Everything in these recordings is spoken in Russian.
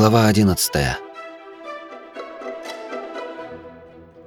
Глава 11.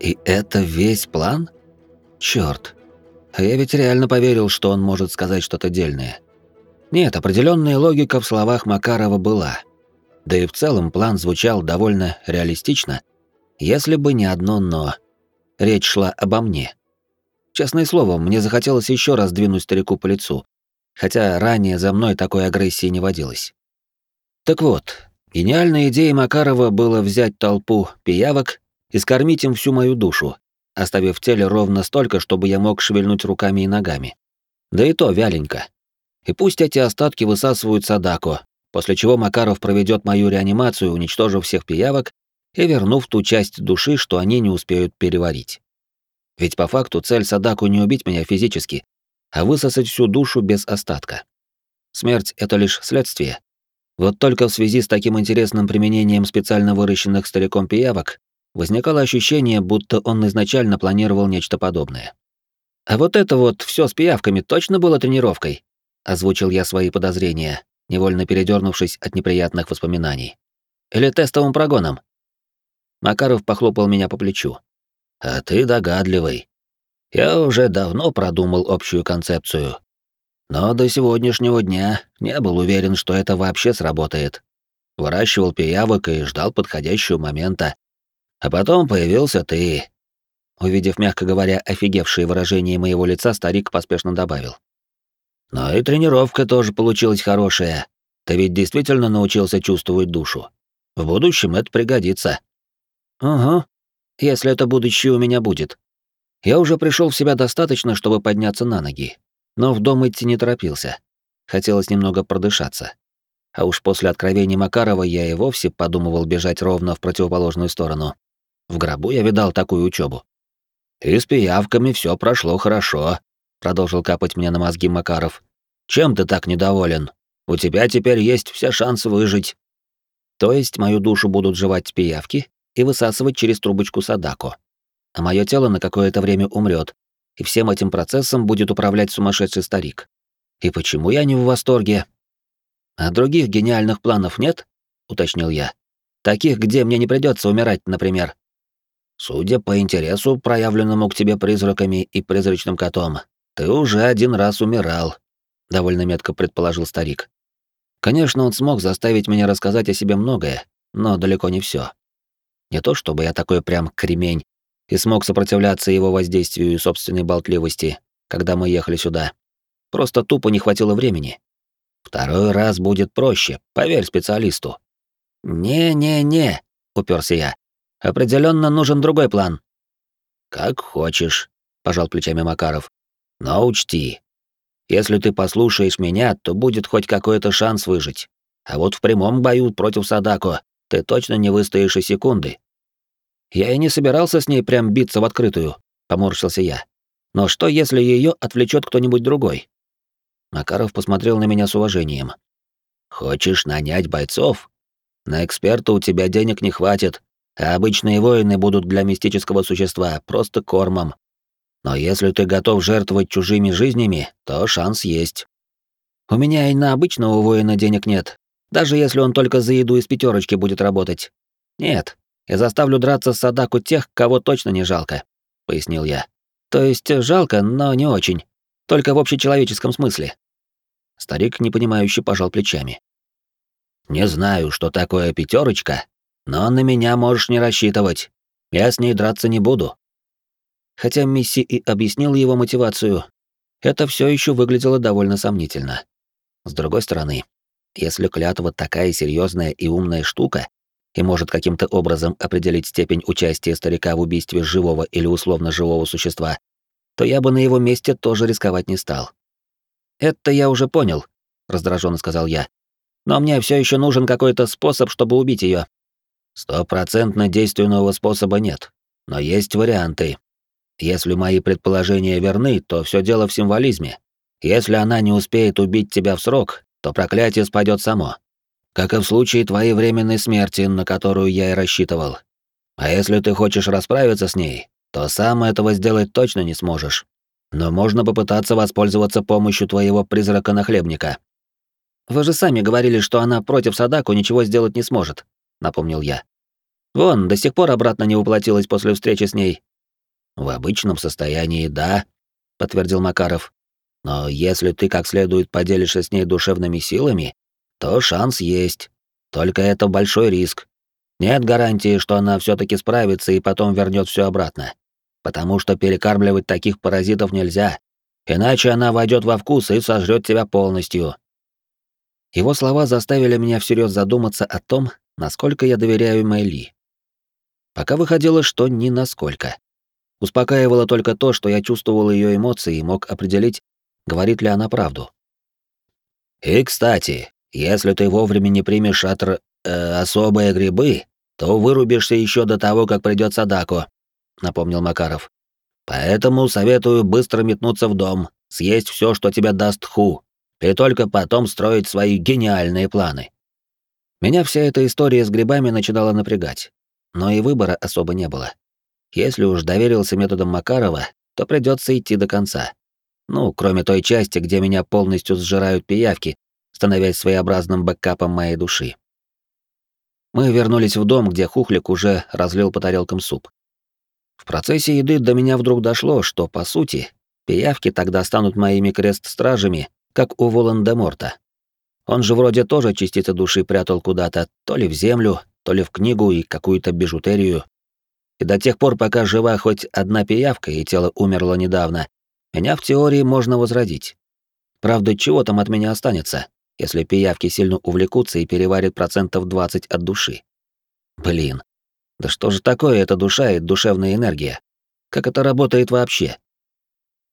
И это весь план? Чёрт. А я ведь реально поверил, что он может сказать что-то дельное. Нет, определенная логика в словах Макарова была. Да и в целом план звучал довольно реалистично, если бы не одно «но». Речь шла обо мне. Честное слово, мне захотелось еще раз двинуть старику по лицу, хотя ранее за мной такой агрессии не водилось. Так вот, гениальной идеей Макарова было взять толпу пиявок и скормить им всю мою душу, оставив в теле ровно столько, чтобы я мог шевельнуть руками и ногами. Да и то вяленько. И пусть эти остатки высасывают Садако, после чего Макаров проведет мою реанимацию, уничтожив всех пиявок и вернув ту часть души, что они не успеют переварить. Ведь по факту цель Садаку не убить меня физически, а высосать всю душу без остатка. Смерть — это лишь следствие. Вот только в связи с таким интересным применением специально выращенных стариком пиявок возникало ощущение, будто он изначально планировал нечто подобное. «А вот это вот все с пиявками точно было тренировкой?» — озвучил я свои подозрения, невольно передернувшись от неприятных воспоминаний. «Или тестовым прогоном?» Макаров похлопал меня по плечу. А ты догадливый. Я уже давно продумал общую концепцию. Но до сегодняшнего дня не был уверен, что это вообще сработает. Выращивал пиявок и ждал подходящего момента. А потом появился ты. Увидев, мягко говоря, офигевшее выражение моего лица, старик поспешно добавил. Но и тренировка тоже получилась хорошая. Ты ведь действительно научился чувствовать душу. В будущем это пригодится. Ага, если это будущее у меня будет. Я уже пришел в себя достаточно, чтобы подняться на ноги, но в дом идти не торопился. Хотелось немного продышаться. А уж после откровения Макарова я и вовсе подумывал бежать ровно в противоположную сторону. В гробу я видал такую учебу. «И с пиявками все прошло хорошо», — продолжил капать мне на мозги Макаров. «Чем ты так недоволен? У тебя теперь есть все шансы выжить». То есть мою душу будут жевать пиявки, и высасывать через трубочку Садако. А мое тело на какое-то время умрет, и всем этим процессом будет управлять сумасшедший старик. И почему я не в восторге? А других гениальных планов нет? уточнил я. Таких, где мне не придется умирать, например. Судя по интересу, проявленному к тебе призраками и призрачным котом, ты уже один раз умирал, довольно метко предположил старик. Конечно, он смог заставить меня рассказать о себе многое, но далеко не все. Не то чтобы я такой прям кремень и смог сопротивляться его воздействию и собственной болтливости, когда мы ехали сюда. Просто тупо не хватило времени. Второй раз будет проще, поверь специалисту. Не-не-не, уперся я. Определенно нужен другой план. Как хочешь, пожал плечами Макаров. Но учти, если ты послушаешь меня, то будет хоть какой-то шанс выжить. А вот в прямом бою против Садако ты точно не выстоишь и секунды. Я и не собирался с ней прям биться в открытую, поморщился я. Но что, если ее отвлечет кто-нибудь другой? Макаров посмотрел на меня с уважением. Хочешь нанять бойцов? На эксперта у тебя денег не хватит, а обычные воины будут для мистического существа просто кормом. Но если ты готов жертвовать чужими жизнями, то шанс есть. У меня и на обычного воина денег нет, даже если он только за еду из пятерочки будет работать. Нет, я заставлю драться с Садаку тех, кого точно не жалко, пояснил я. То есть жалко, но не очень. Только в общечеловеческом смысле. Старик непонимающе пожал плечами. Не знаю, что такое пятерочка, но на меня можешь не рассчитывать. Я с ней драться не буду. Хотя Мисси и объяснил его мотивацию, это все еще выглядело довольно сомнительно. С другой стороны, если клятва такая серьезная и умная штука и может каким-то образом определить степень участия старика в убийстве живого или условно живого существа, то я бы на его месте тоже рисковать не стал. Это я уже понял, раздраженно сказал я. Но мне все еще нужен какой-то способ, чтобы убить ее. Стопроцентно действенного способа нет, но есть варианты. Если мои предположения верны, то все дело в символизме. Если она не успеет убить тебя в срок, то проклятие спадет само. Как и в случае твоей временной смерти, на которую я и рассчитывал. А если ты хочешь расправиться с ней, то сам этого сделать точно не сможешь. Но можно попытаться воспользоваться помощью твоего призрака-нахлебника. Вы же сами говорили, что она против Садаку ничего сделать не сможет, напомнил я. Вон, до сих пор обратно не воплотилась после встречи с ней. В обычном состоянии, да, подтвердил Макаров. Но если ты как следует поделишься с ней душевными силами, то шанс есть. Только это большой риск. Нет гарантии, что она все таки справится и потом вернет все обратно. Потому что перекармливать таких паразитов нельзя. Иначе она войдет во вкус и сожрет тебя полностью. Его слова заставили меня всерьез задуматься о том, насколько я доверяю Мэйли. Пока выходило, что ни насколько. Успокаивало только то, что я чувствовал ее эмоции и мог определить, говорит ли она правду. И, кстати, если ты вовремя не примешь от э, особые грибы, то вырубишься еще до того, как придет Садако, напомнил Макаров. Поэтому советую быстро метнуться в дом, съесть все, что тебе даст Ху, и только потом строить свои гениальные планы. Меня вся эта история с грибами начинала напрягать, но и выбора особо не было. Если уж доверился методам Макарова, то придется идти до конца. Ну, кроме той части, где меня полностью сжирают пиявки, становясь своеобразным бэкапом моей души. Мы вернулись в дом, где Хухлик уже разлил по тарелкам суп. В процессе еды до меня вдруг дошло, что, по сути, пиявки тогда станут моими крест-стражами, как у Волан-де-Морта. Он же вроде тоже частицы души прятал куда-то, то ли в землю, то ли в книгу и какую-то бижутерию. И до тех пор, пока жива хоть одна пиявка и тело умерло недавно, меня в теории можно возродить. Правда, чего там от меня останется? Если пиявки сильно увлекутся и переварят процентов 20 от души. Блин, да что же такое эта душа и душевная энергия? Как это работает вообще?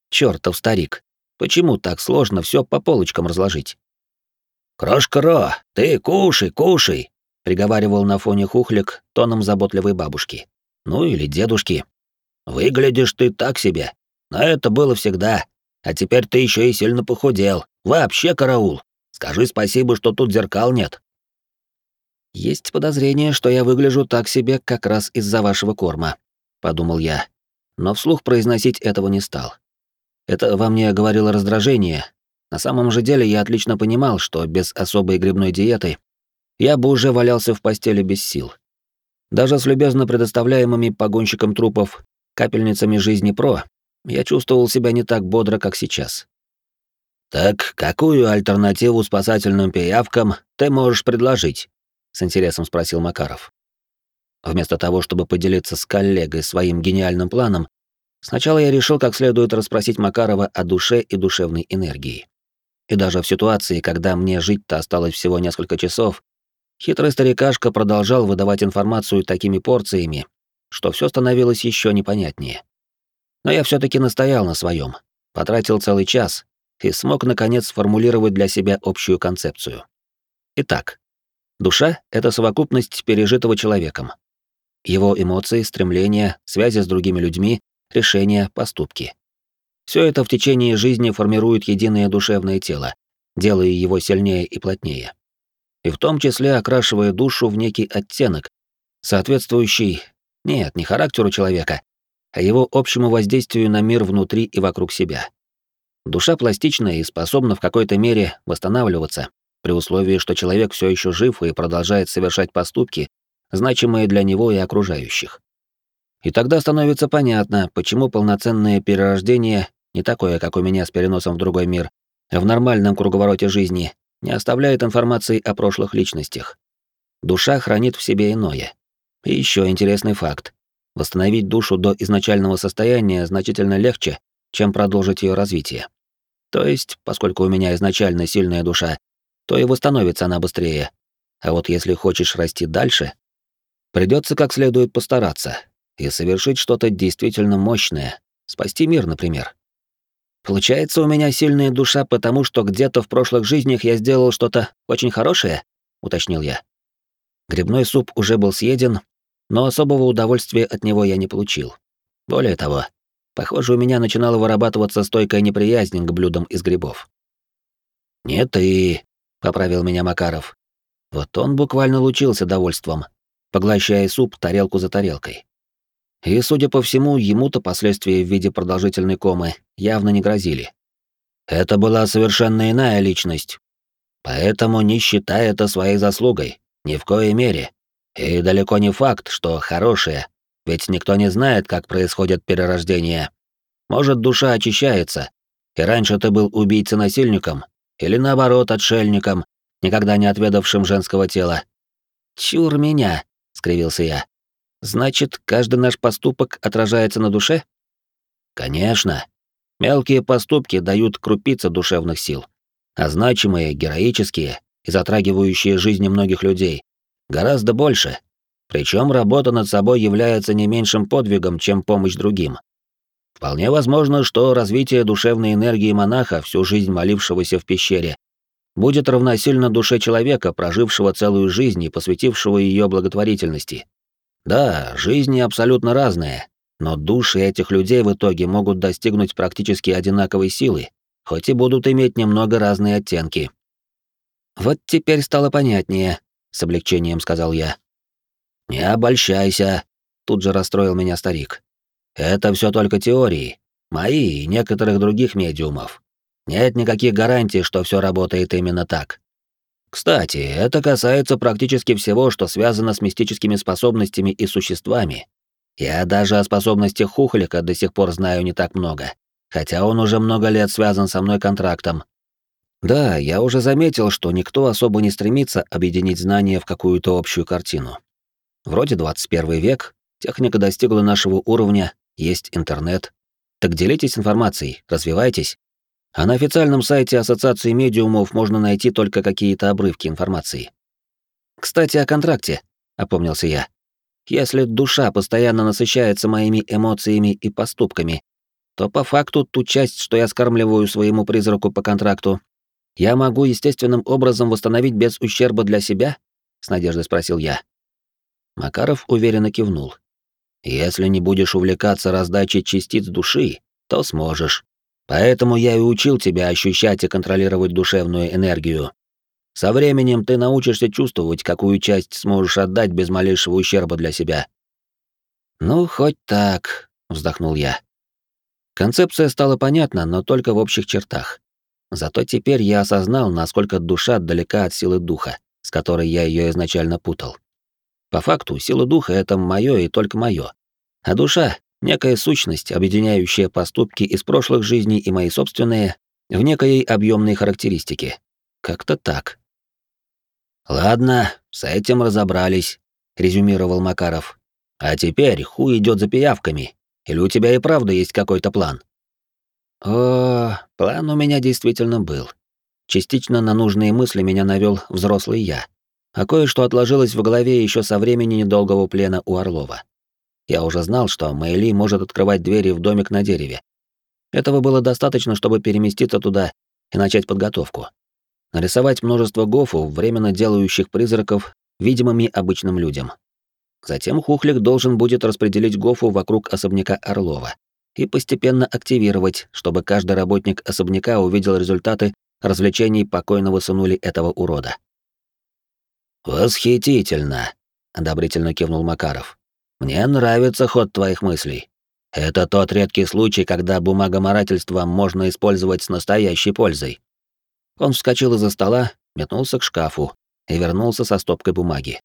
Чёртов старик, почему так сложно все по полочкам разложить? «Крошка-ро, ты кушай, кушай!» — приговаривал на фоне хухлик тоном заботливой бабушки. Ну или дедушки. «Выглядишь ты так себе, но это было всегда. А теперь ты еще и сильно похудел. Вообще караул!» Скажи спасибо, что тут зеркал нет. Есть подозрение, что я выгляжу так себе как раз из-за вашего корма, подумал я, но вслух произносить этого не стал. Это во мне говорило раздражение. На самом же деле я отлично понимал, что без особой грибной диеты я бы уже валялся в постели без сил. Даже с любезно предоставляемыми погонщиком трупов капельницами жизни Про я чувствовал себя не так бодро, как сейчас. «Так какую альтернативу спасательным пиявкам ты можешь предложить?» — с интересом спросил Макаров. Вместо того, чтобы поделиться с коллегой своим гениальным планом, сначала я решил как следует расспросить Макарова о душе и душевной энергии. И даже в ситуации, когда мне жить-то осталось всего несколько часов, хитрый старикашка продолжал выдавать информацию такими порциями, что все становилось еще непонятнее. Но я все таки настоял на своем, потратил целый час, и смог наконец сформулировать для себя общую концепцию. Итак, душа — это совокупность пережитого человеком. Его эмоции, стремления, связи с другими людьми, решения, поступки. Все это в течение жизни формирует единое душевное тело, делая его сильнее и плотнее. И в том числе окрашивая душу в некий оттенок, соответствующий, нет, не характеру человека, а его общему воздействию на мир внутри и вокруг себя. Душа пластичная и способна в какой-то мере восстанавливаться, при условии, что человек все еще жив и продолжает совершать поступки, значимые для него и окружающих. И тогда становится понятно, почему полноценное перерождение, не такое, как у меня с переносом в другой мир, в нормальном круговороте жизни, не оставляет информации о прошлых личностях. Душа хранит в себе иное. И еще интересный факт. Восстановить душу до изначального состояния значительно легче, чем продолжить ее развитие. То есть, поскольку у меня изначально сильная душа, то и восстановится она быстрее. А вот если хочешь расти дальше, придется как следует постараться и совершить что-то действительно мощное, спасти мир, например. Получается, у меня сильная душа, потому что где-то в прошлых жизнях я сделал что-то очень хорошее, уточнил я. Грибной суп уже был съеден, но особого удовольствия от него я не получил. Более того, Похоже, у меня начинала вырабатываться стойкая неприязнь к блюдам из грибов. «Не ты», — поправил меня Макаров. Вот он буквально лучился довольством, поглощая суп тарелку за тарелкой. И, судя по всему, ему-то последствия в виде продолжительной комы явно не грозили. Это была совершенно иная личность. Поэтому не считай это своей заслугой, ни в коей мере. И далеко не факт, что хорошие, ведь никто не знает, как происходит перерождение. Может, душа очищается, и раньше ты был убийцей-насильником, или наоборот, отшельником, никогда не отведавшим женского тела. «Чур меня!» — скривился я. «Значит, каждый наш поступок отражается на душе?» «Конечно. Мелкие поступки дают крупицы душевных сил, а значимые, героические и затрагивающие жизни многих людей гораздо больше. Причем работа над собой является не меньшим подвигом, чем помощь другим. Вполне возможно, что развитие душевной энергии монаха, всю жизнь молившегося в пещере, будет равносильно душе человека, прожившего целую жизнь и посвятившего ее благотворительности. Да, жизни абсолютно разные, но души этих людей в итоге могут достигнуть практически одинаковой силы, хоть и будут иметь немного разные оттенки. «Вот теперь стало понятнее», — с облегчением сказал я. «Не обольщайся», — тут же расстроил меня старик. Это все только теории, мои и некоторых других медиумов. Нет никаких гарантий, что все работает именно так. Кстати, это касается практически всего, что связано с мистическими способностями и существами. Я даже о способностях Хухлика до сих пор знаю не так много, хотя он уже много лет связан со мной контрактом. Да, я уже заметил, что никто особо не стремится объединить знания в какую-то общую картину. Вроде 21 век, техника достигла нашего уровня, есть интернет. Так делитесь информацией, развивайтесь. А на официальном сайте Ассоциации медиумов можно найти только какие-то обрывки информации. Кстати, о контракте, опомнился я. Если душа постоянно насыщается моими эмоциями и поступками, то по факту ту часть, что я скармливаю своему призраку по контракту, я могу естественным образом восстановить без ущерба для себя? с надеждой спросил я. Макаров уверенно кивнул. Если не будешь увлекаться раздачей частиц души, то сможешь. Поэтому я и учил тебя ощущать и контролировать душевную энергию. Со временем ты научишься чувствовать, какую часть сможешь отдать без малейшего ущерба для себя. Ну, хоть так, вздохнул я. Концепция стала понятна, но только в общих чертах. Зато теперь я осознал, насколько душа далека от силы духа, с которой я ее изначально путал. По факту, сила духа — это мое и только мое. А душа — некая сущность, объединяющая поступки из прошлых жизней и мои собственные в некой объемной характеристике. Как-то так. «Ладно, с этим разобрались», — резюмировал Макаров. «А теперь ху идет за пиявками. Или у тебя и правда есть какой-то план?» О, план у меня действительно был. Частично на нужные мысли меня навел взрослый я а кое-что отложилось в голове еще со времени недолгого плена у Орлова. Я уже знал, что Мэйли может открывать двери в домик на дереве. Этого было достаточно, чтобы переместиться туда и начать подготовку. Нарисовать множество гофу, временно делающих призраков видимыми обычным людям. Затем Хухлик должен будет распределить гофу вокруг особняка Орлова и постепенно активировать, чтобы каждый работник особняка увидел результаты развлечений покойного сынули этого урода. «Восхитительно!» — одобрительно кивнул Макаров. «Мне нравится ход твоих мыслей. Это тот редкий случай, когда бумагоморательство можно использовать с настоящей пользой». Он вскочил из-за стола, метнулся к шкафу и вернулся со стопкой бумаги.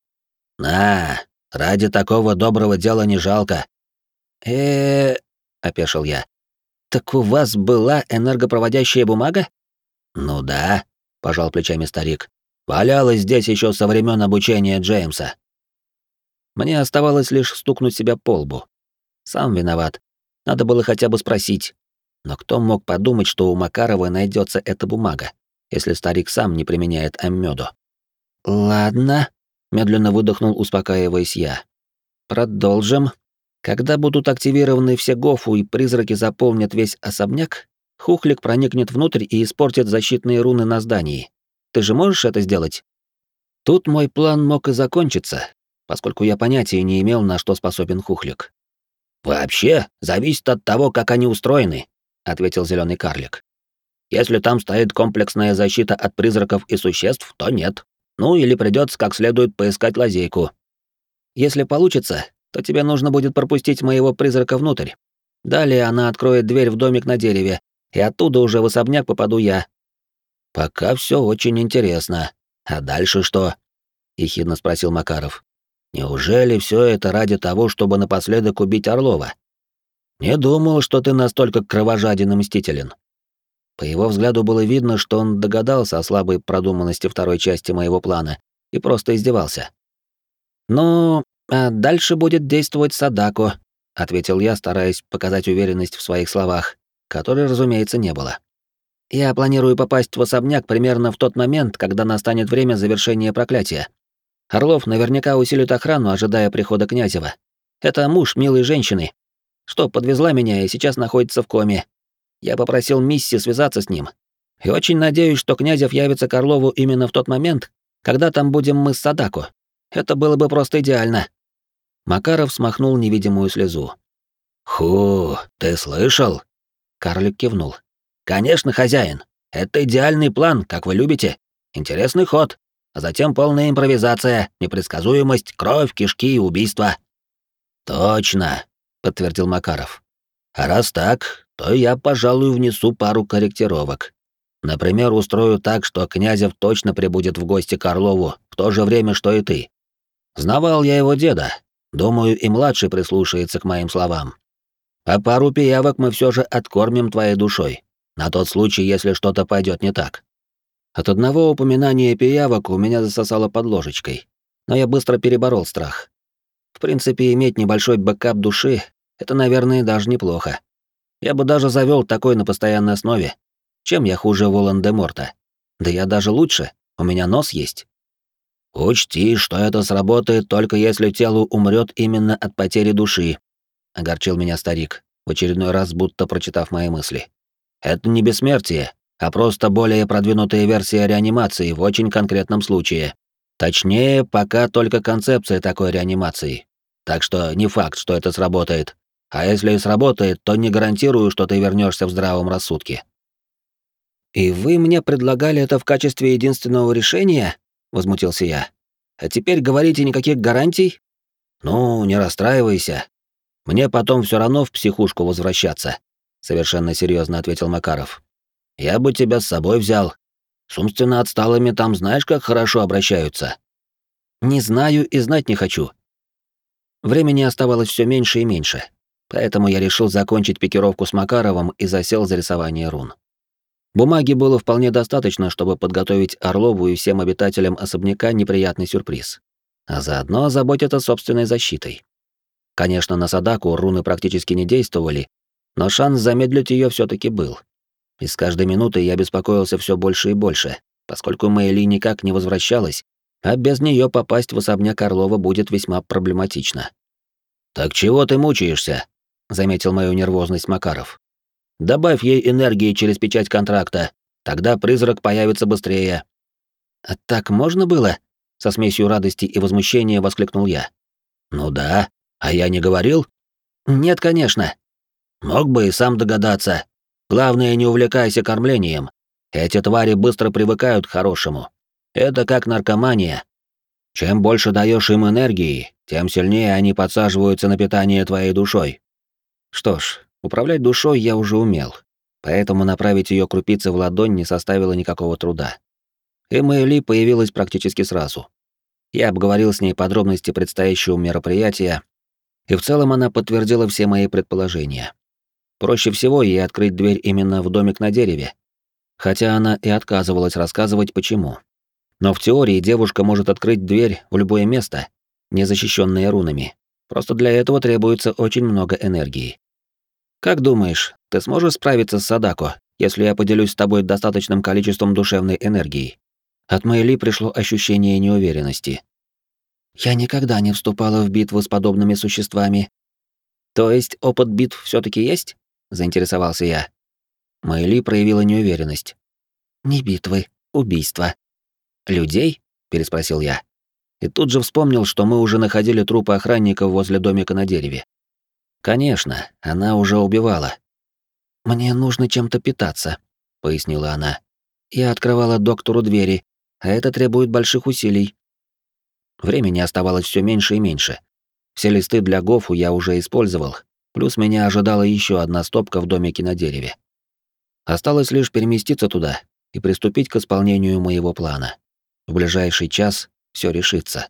«На, ради такого доброго дела не жалко». э опешил я. «Так у вас была энергопроводящая бумага?» «Ну да», — пожал плечами старик. Валялась здесь еще со времен обучения Джеймса. Мне оставалось лишь стукнуть себя по лбу. Сам виноват. Надо было хотя бы спросить. Но кто мог подумать, что у Макарова найдется эта бумага, если старик сам не применяет аммёду? Ладно, медленно выдохнул, успокаиваясь я. Продолжим. Когда будут активированы все гофу и призраки заполнят весь особняк, Хухлик проникнет внутрь и испортит защитные руны на здании. Ты же можешь это сделать? Тут мой план мог и закончиться, поскольку я понятия не имел, на что способен Хухлик. Вообще, зависит от того, как они устроены, ответил зеленый карлик. Если там стоит комплексная защита от призраков и существ, то нет. Ну или придется как следует поискать лазейку. Если получится, то тебе нужно будет пропустить моего призрака внутрь. Далее она откроет дверь в домик на дереве, и оттуда уже в особняк попаду я, Пока все очень интересно. А дальше что? ехидно спросил Макаров. Неужели все это ради того, чтобы напоследок убить Орлова? Не думал, что ты настолько кровожаден и мстителен. По его взгляду было видно, что он догадался о слабой продуманности второй части моего плана и просто издевался. «Ну, а дальше будет действовать Садако», — ответил я, стараясь показать уверенность в своих словах, которой, разумеется, не было. «Я планирую попасть в особняк примерно в тот момент, когда настанет время завершения проклятия. Орлов наверняка усилит охрану, ожидая прихода Князева. Это муж милой женщины, что подвезла меня и сейчас находится в коме. Я попросил Мисси связаться с ним. И очень надеюсь, что Князев явится к Орлову именно в тот момент, когда там будем мы с Садаку. Это было бы просто идеально. Макаров смахнул невидимую слезу. «Ху, ты слышал?» Карлик кивнул. «Конечно, хозяин. Это идеальный план, как вы любите. Интересный ход а затем полная импровизация, непредсказуемость, кровь, кишки и убийства. Точно, подтвердил Макаров. А раз так, то я, пожалуй, внесу пару корректировок. Например, устрою так, что Князев точно прибудет в гости к Орлову в то же время, что и ты. Знавал я его деда. Думаю, и младший прислушается к моим словам. А пару пиявок мы все же откормим твоей душой, на тот случай, если что-то пойдет не так. От одного упоминания пиявок у меня засосало под ложечкой, но я быстро переборол страх. В принципе, иметь небольшой бэкап души — это, наверное, даже неплохо. Я бы даже завел такой на постоянной основе. Чем я хуже Волан-де-Морта? Да я даже лучше, у меня нос есть. «Учти, что это сработает только если тело умрет именно от потери души», — огорчил меня старик, в очередной раз будто прочитав мои мысли. «Это не бессмертие, а просто более продвинутая версия реанимации в очень конкретном случае. Точнее, пока только концепция такой реанимации. Так что не факт, что это сработает. А если и сработает, то не гарантирую, что ты вернешься в здравом рассудке. И вы мне предлагали это в качестве единственного решения? возмутился я. А теперь говорите никаких гарантий? Ну, не расстраивайся. Мне потом все равно в психушку возвращаться, совершенно серьезно ответил Макаров. Я бы тебя с собой взял. С умственно отсталыми там знаешь, как хорошо обращаются. Не знаю и знать не хочу. Времени оставалось все меньше и меньше, поэтому я решил закончить пикировку с Макаровым и засел за рисование рун. Бумаги было вполне достаточно, чтобы подготовить Орлову и всем обитателям особняка неприятный сюрприз, а заодно заботиться собственной защитой. Конечно, на Садаку руны практически не действовали, но шанс замедлить ее все таки был. И с каждой минутой я беспокоился все больше и больше, поскольку Мэйли никак не возвращалась, а без нее попасть в особняк Орлова будет весьма проблематично. «Так чего ты мучаешься?» — заметил мою нервозность Макаров. «Добавь ей энергии через печать контракта, тогда призрак появится быстрее». «А так можно было?» — со смесью радости и возмущения воскликнул я. «Ну да, а я не говорил?» «Нет, конечно». «Мог бы и сам догадаться. Главное, не увлекайся кормлением. Эти твари быстро привыкают к хорошему. Это как наркомания. Чем больше даешь им энергии, тем сильнее они подсаживаются на питание твоей душой. Что ж, управлять душой я уже умел, поэтому направить ее крупицы в ладонь не составило никакого труда. И Мэйли появилась практически сразу. Я обговорил с ней подробности предстоящего мероприятия, и в целом она подтвердила все мои предположения. Проще всего ей открыть дверь именно в домик на дереве. Хотя она и отказывалась рассказывать почему. Но в теории девушка может открыть дверь в любое место, не защищенное рунами. Просто для этого требуется очень много энергии. Как думаешь, ты сможешь справиться с Садако, если я поделюсь с тобой достаточным количеством душевной энергии? От Мэйли пришло ощущение неуверенности. Я никогда не вступала в битвы с подобными существами. То есть опыт битв все таки есть? Заинтересовался я. Майли проявила неуверенность. Не битвы, убийства. Людей? переспросил я. И тут же вспомнил, что мы уже находили трупы охранников возле домика на дереве. Конечно, она уже убивала. Мне нужно чем-то питаться, пояснила она. Я открывала доктору двери, а это требует больших усилий. Времени оставалось все меньше и меньше. Все листы для Гофу я уже использовал, Плюс меня ожидала еще одна стопка в домике на дереве. Осталось лишь переместиться туда и приступить к исполнению моего плана. В ближайший час все решится.